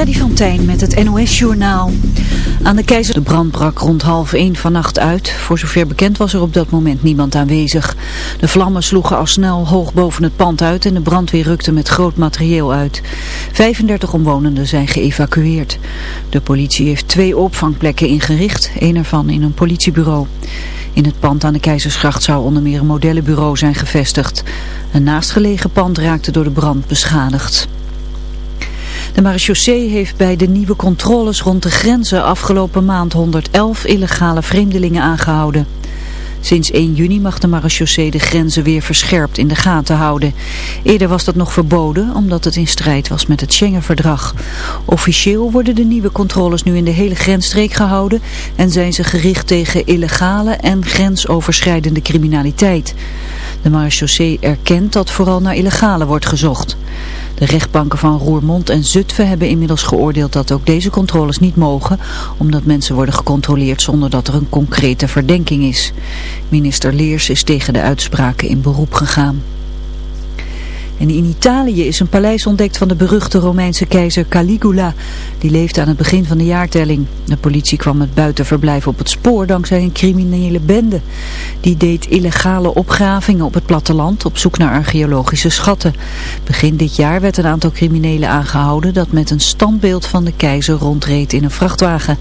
Freddy van met het NOS-journaal. Aan de keizer de brand brak rond half één vannacht uit. Voor zover bekend was er op dat moment niemand aanwezig. De vlammen sloegen al snel hoog boven het pand uit en de brandweer rukte met groot materieel uit. 35 omwonenden zijn geëvacueerd. De politie heeft twee opvangplekken ingericht, één ervan in een politiebureau. In het pand aan de Keizersgracht zou onder meer een modellenbureau zijn gevestigd. Een naastgelegen pand raakte door de brand beschadigd. De marechaussee heeft bij de nieuwe controles rond de grenzen afgelopen maand 111 illegale vreemdelingen aangehouden. Sinds 1 juni mag de marechaussee de grenzen weer verscherpt in de gaten houden. Eerder was dat nog verboden omdat het in strijd was met het Schengen-verdrag. Officieel worden de nieuwe controles nu in de hele grensstreek gehouden en zijn ze gericht tegen illegale en grensoverschrijdende criminaliteit. De marechaussee erkent dat vooral naar illegale wordt gezocht. De rechtbanken van Roermond en Zutphen hebben inmiddels geoordeeld dat ook deze controles niet mogen, omdat mensen worden gecontroleerd zonder dat er een concrete verdenking is. Minister Leers is tegen de uitspraken in beroep gegaan. In Italië is een paleis ontdekt van de beruchte Romeinse keizer Caligula. Die leefde aan het begin van de jaartelling. De politie kwam het buitenverblijf op het spoor dankzij een criminele bende. Die deed illegale opgravingen op het platteland op zoek naar archeologische schatten. Begin dit jaar werd een aantal criminelen aangehouden dat met een standbeeld van de keizer rondreed in een vrachtwagen.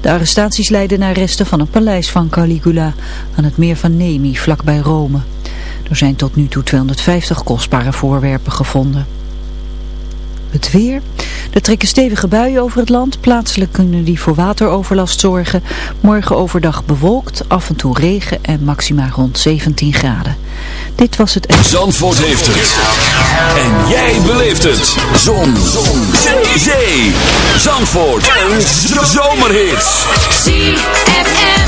De arrestaties leidden naar resten van een paleis van Caligula aan het meer van Nemi vlakbij Rome. Er zijn tot nu toe 250 kostbare voorwerpen gevonden. Het weer. Er trekken stevige buien over het land. Plaatselijk kunnen die voor wateroverlast zorgen. Morgen overdag bewolkt, af en toe regen en maxima rond 17 graden. Dit was het... Zandvoort heeft het. En jij beleeft het. Zon. Zon. Zee. Zee. Zandvoort. Een zomerhit. ZFM.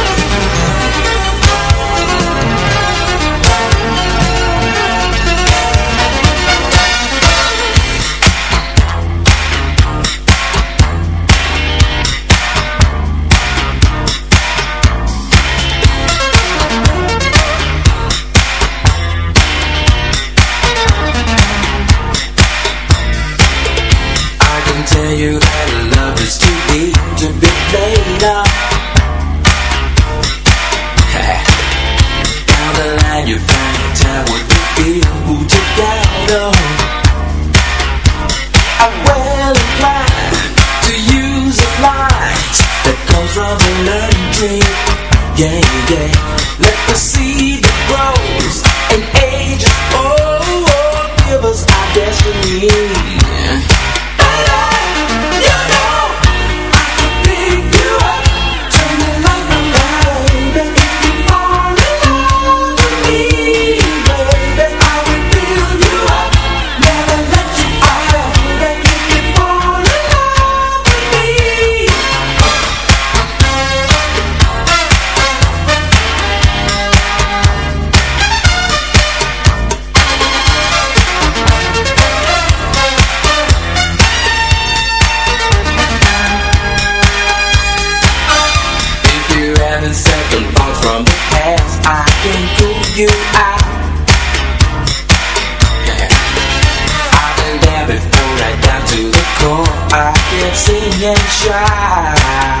I can sing and shout.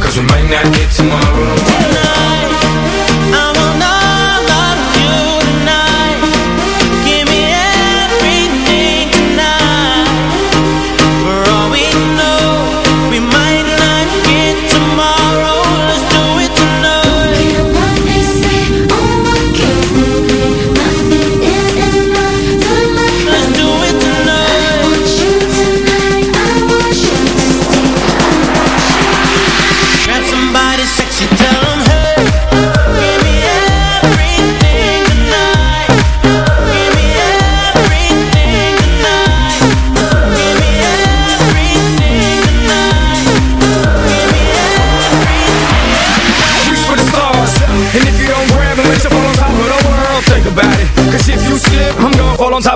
Cause we might not get tomorrow. tonight. I wanna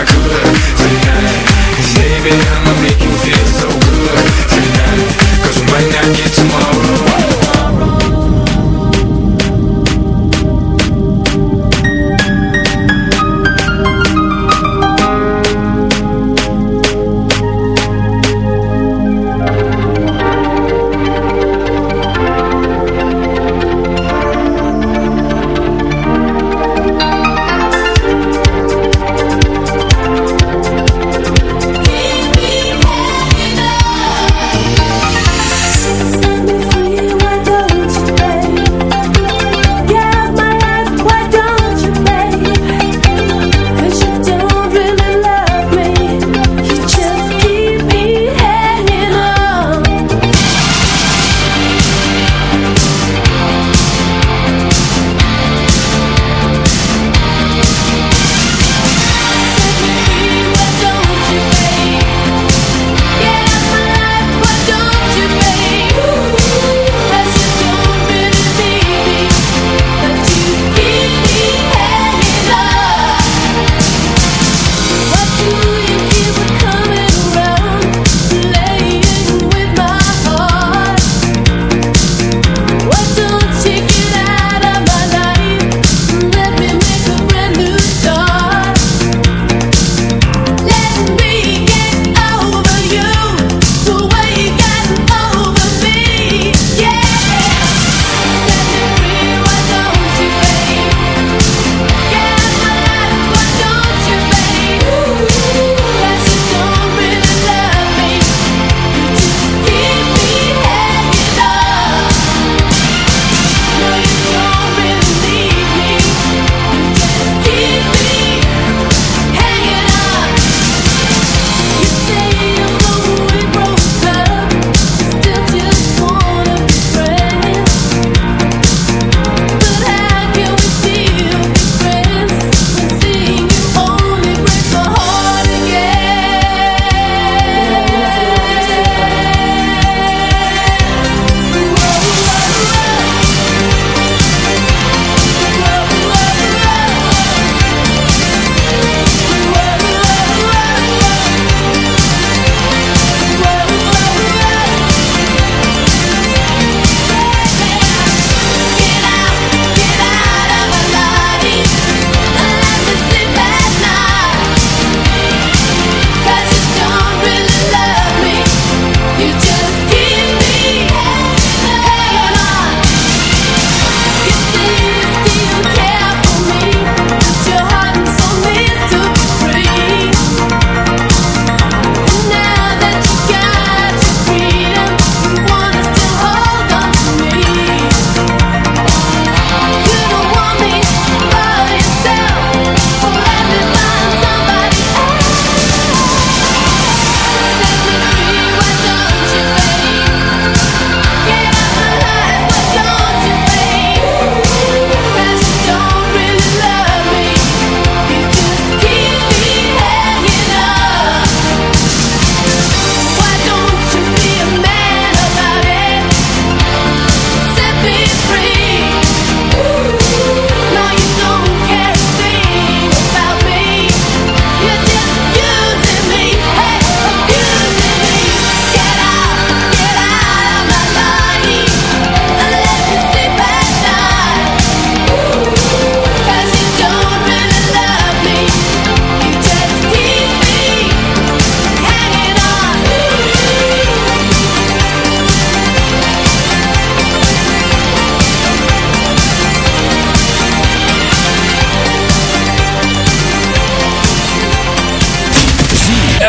I could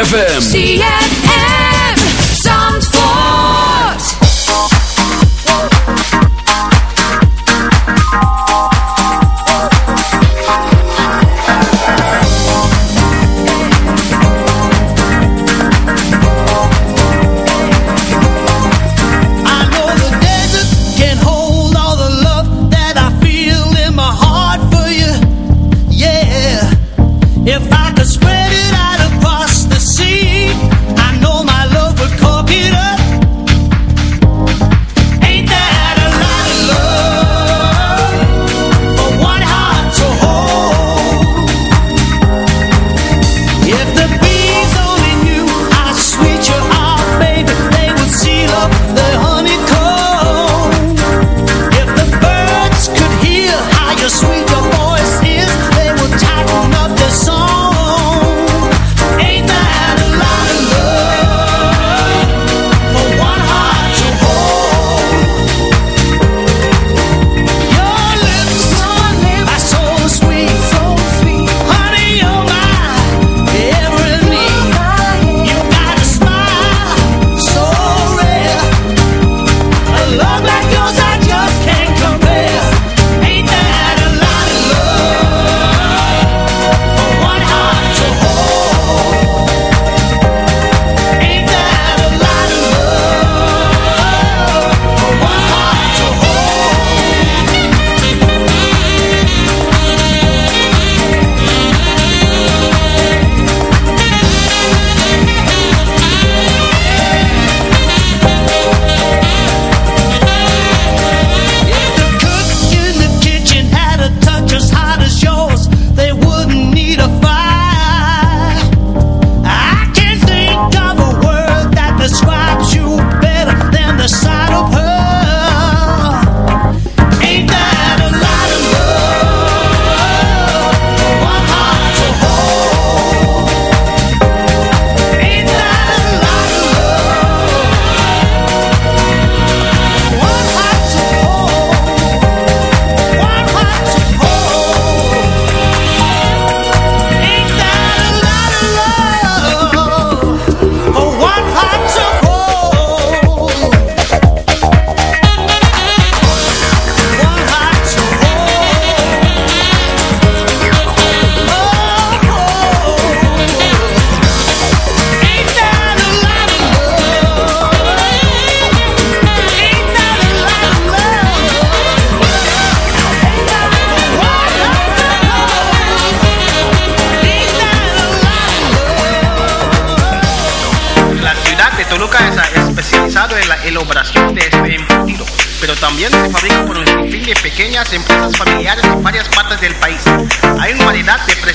ZFM.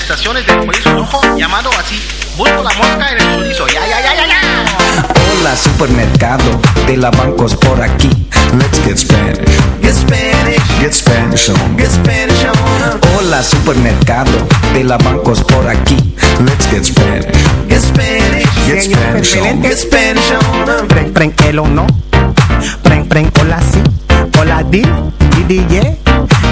Prestaciones del chorizo rojo llamado así. Busco la mosca en el chorizo. Ya, ya, ya, ya, ya. Hola supermercado de la bancos por aquí. Let's get Spanish. Get Spanish. Get Spanish on. Get Spanish on. Hola supermercado de la bancos por aquí. Let's get Spanish. Get Spanish. Get Spanish on. Get Spanish on. Preng, preng, el o no. Preng, preng, hola si. Hola di, di, di, yeah.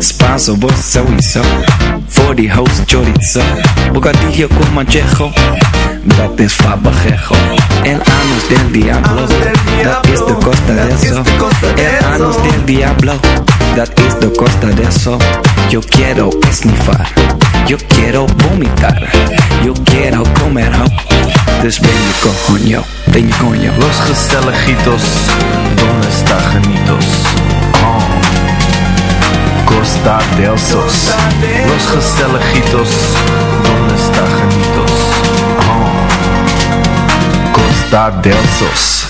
Spanso, vos sowieso. Voor die host chorizo. Bocadillo con manchejo. Dat is fabajejo. El anus del diablo. Dat is de costa de eso. El anus del diablo. Dat is de costa de eso. Yo quiero esnifar. Yo quiero vomitar. Yo quiero comer ho. Dus ben je coño. coño. Los Gestelejitos, donde está? Costa del Sos. Los Gestelejitos, donde está Janitos? Oh. Costa del Sos.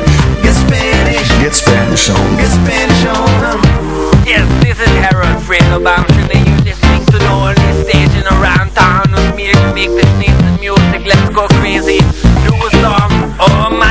Get Spanish. Get Spanish on. Get Spanish on. Yes, this is Harold Fredo Bamshin and you're listening to the only station around town with me to make this nice music. Let's go crazy. Do a song. Oh my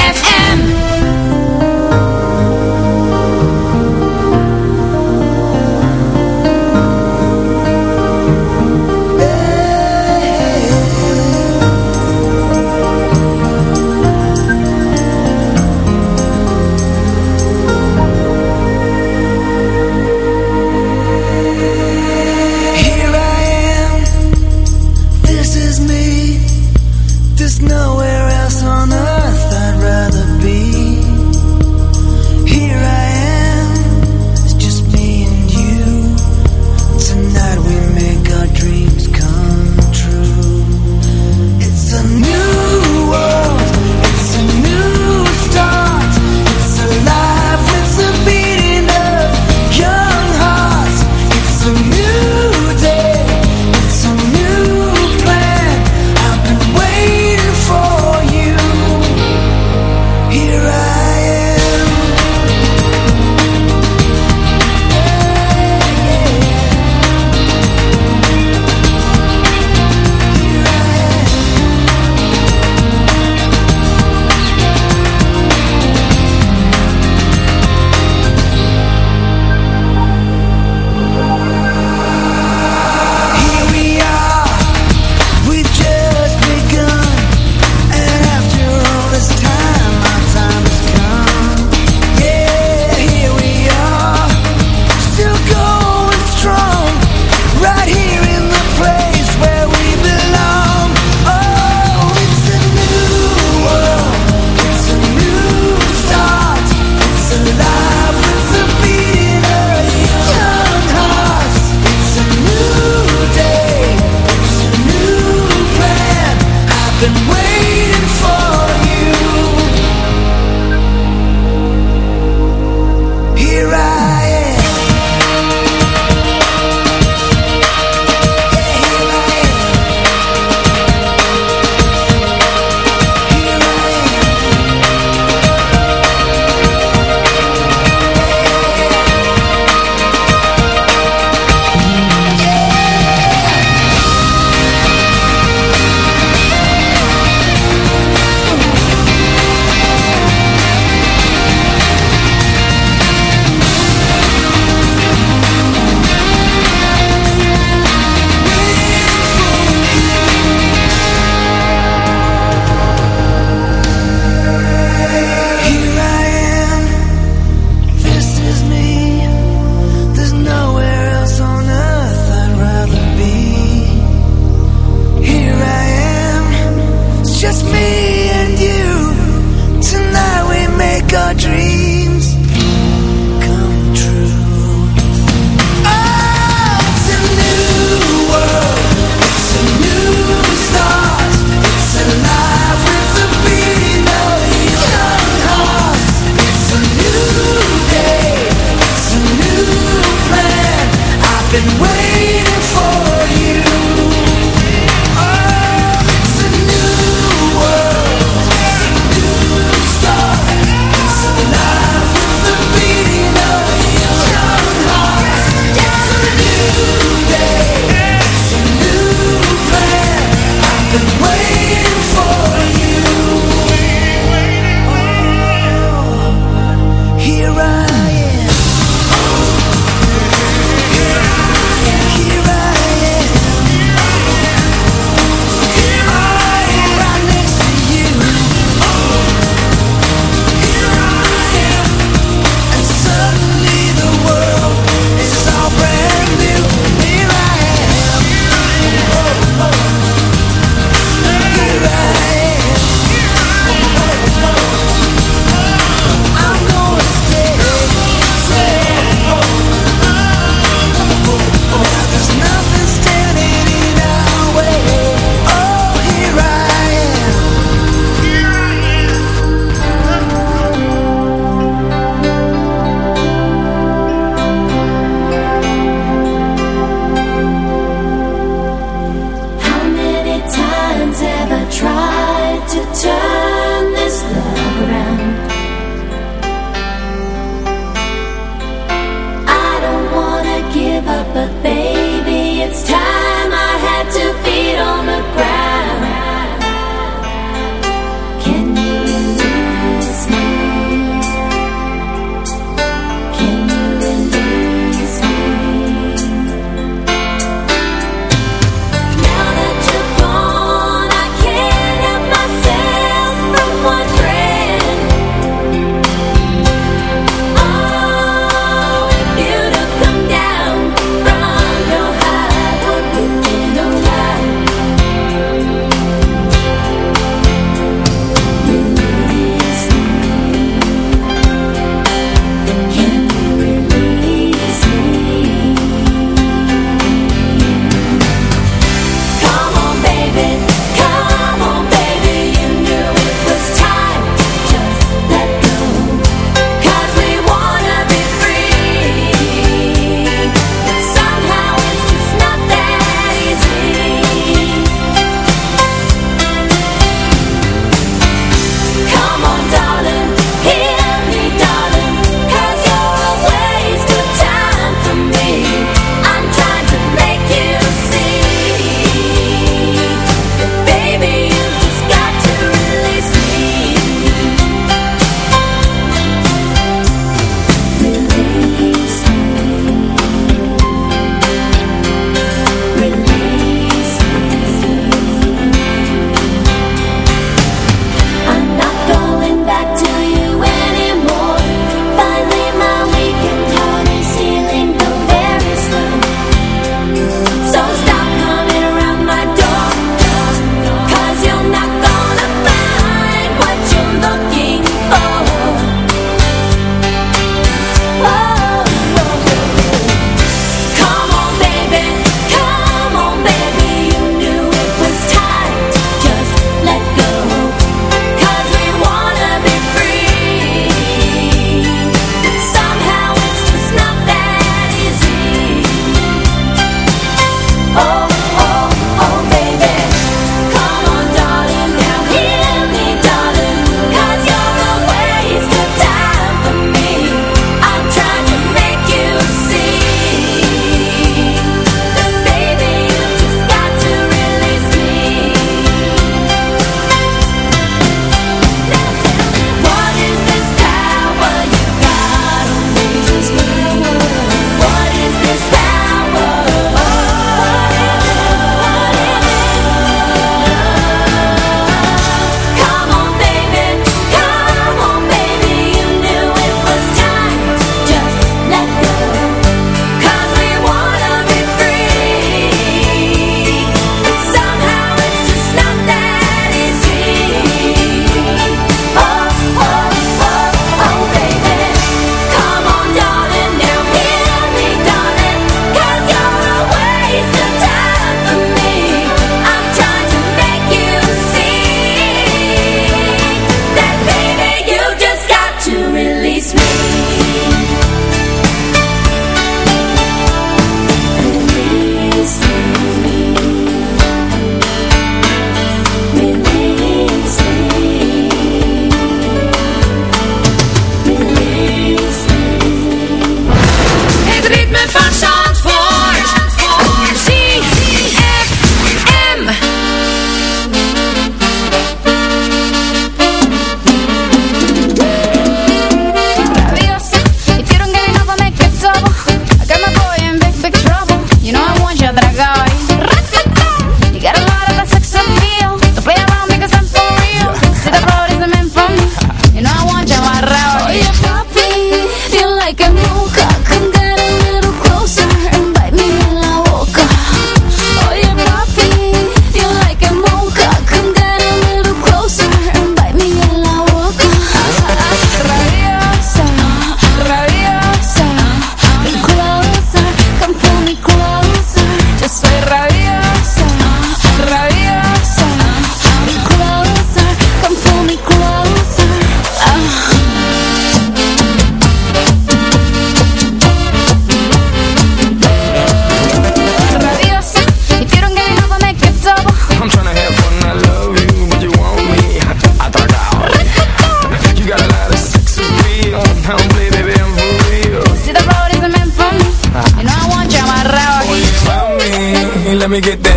Me get that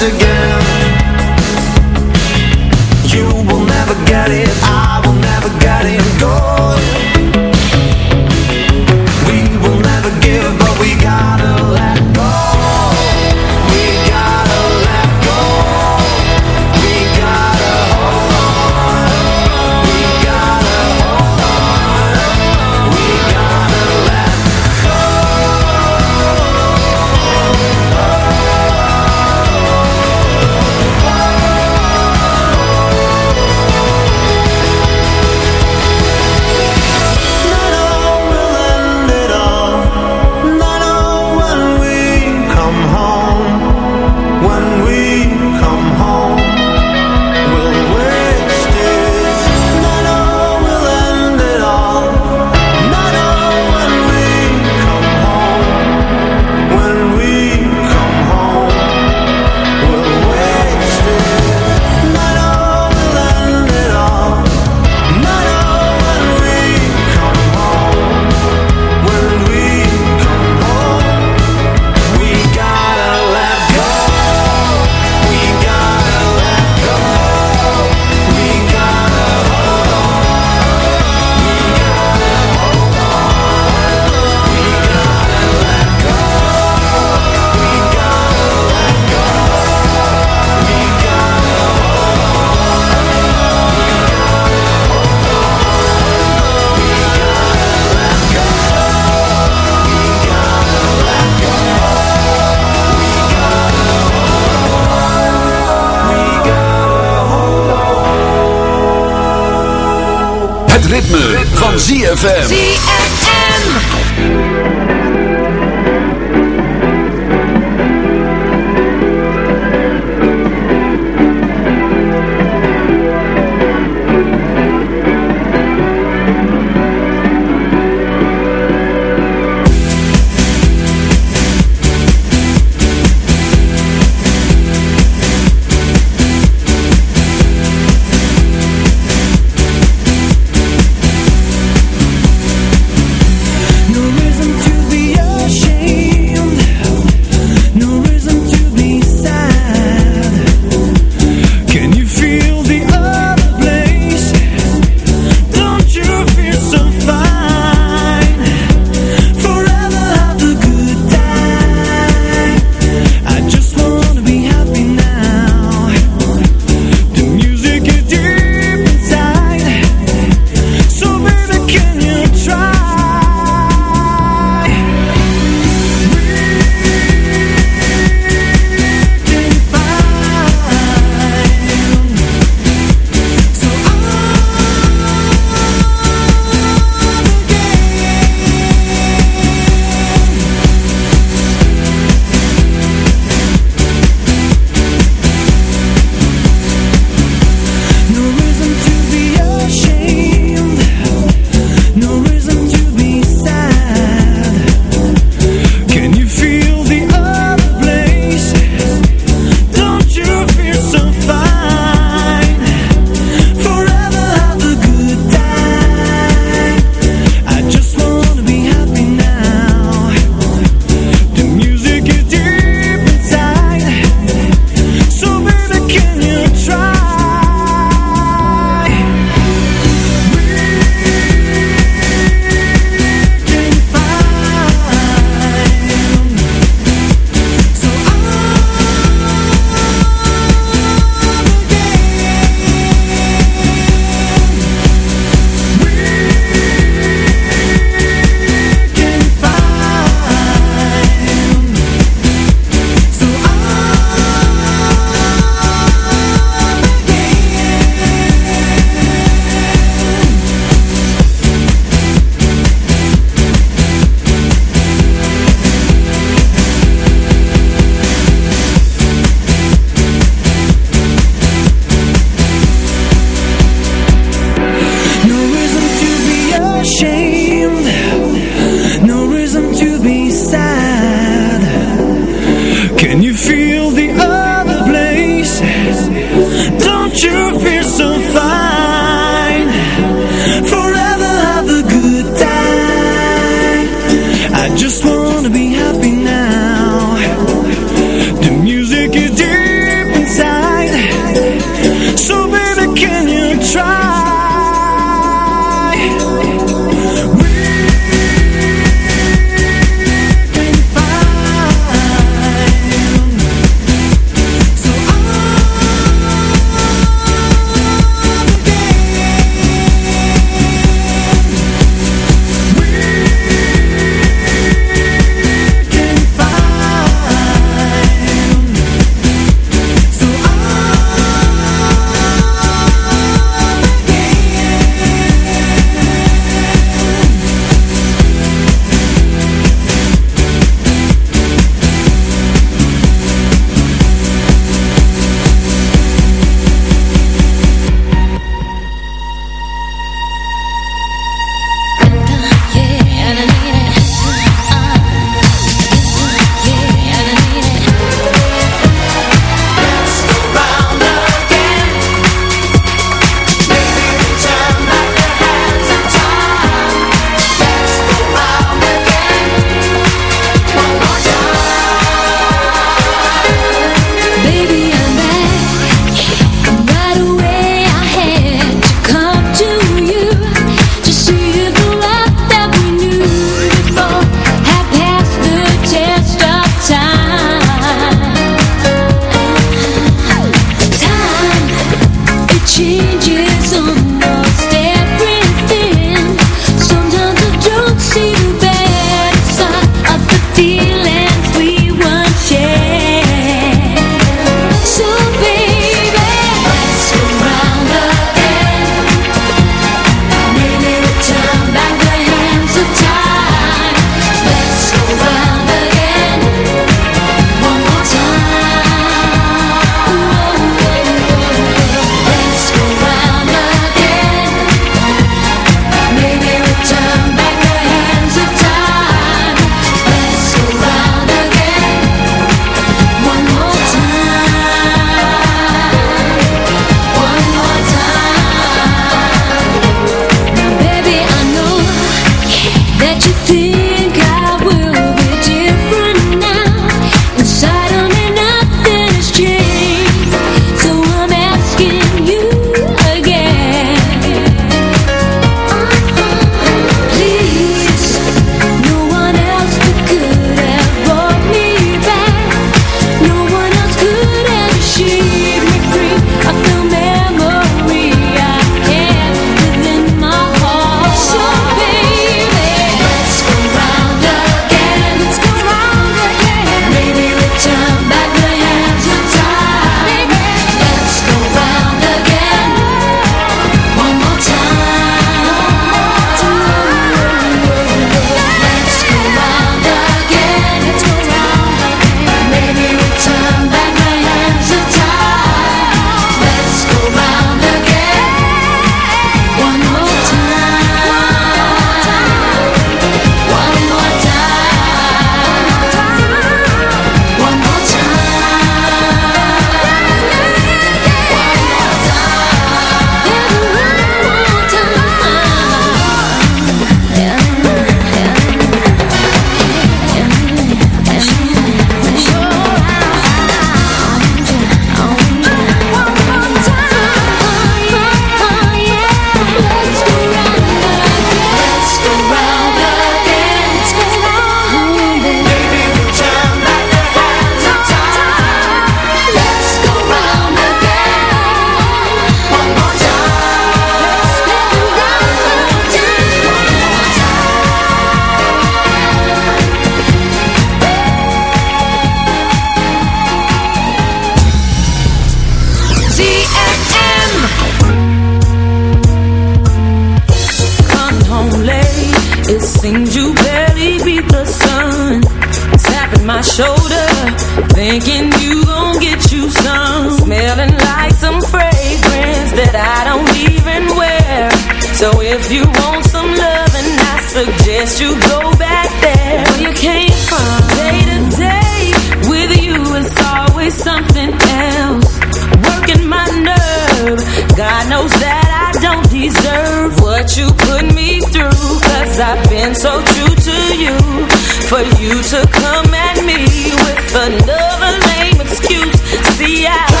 for you to come at me with another lame excuse. See, I.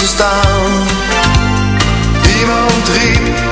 ze staan. Iemand riep.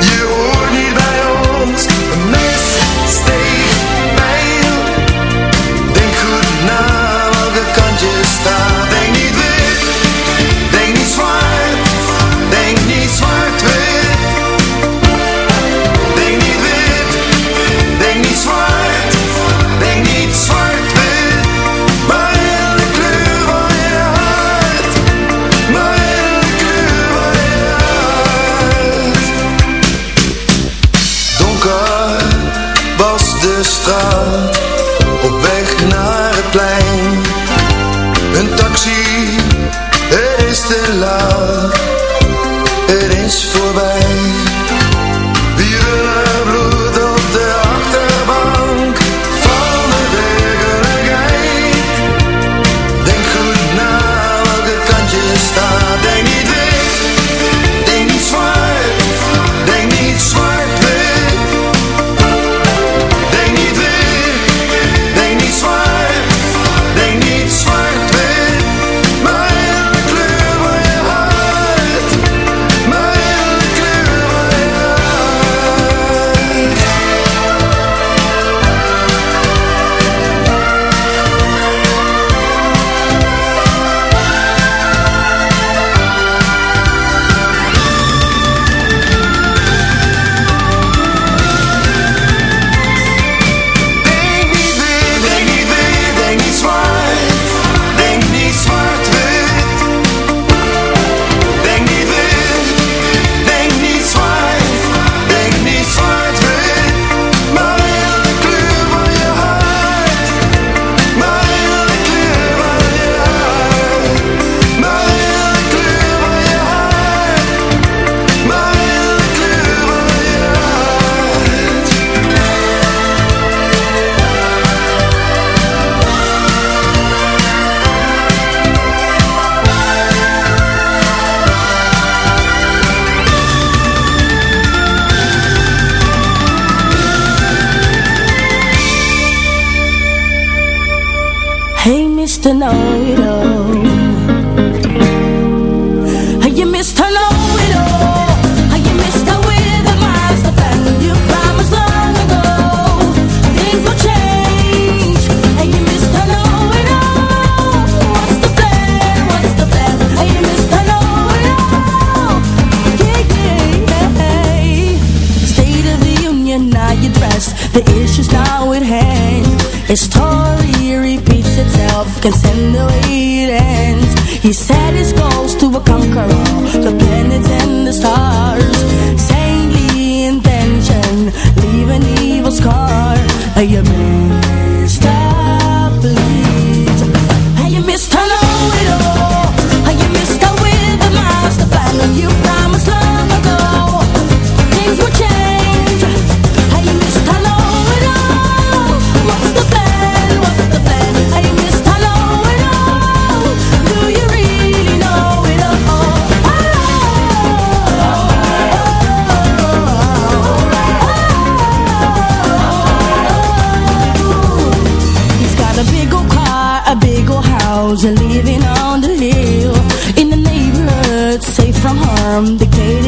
living on the hill. In the neighborhood, safe from harm The gated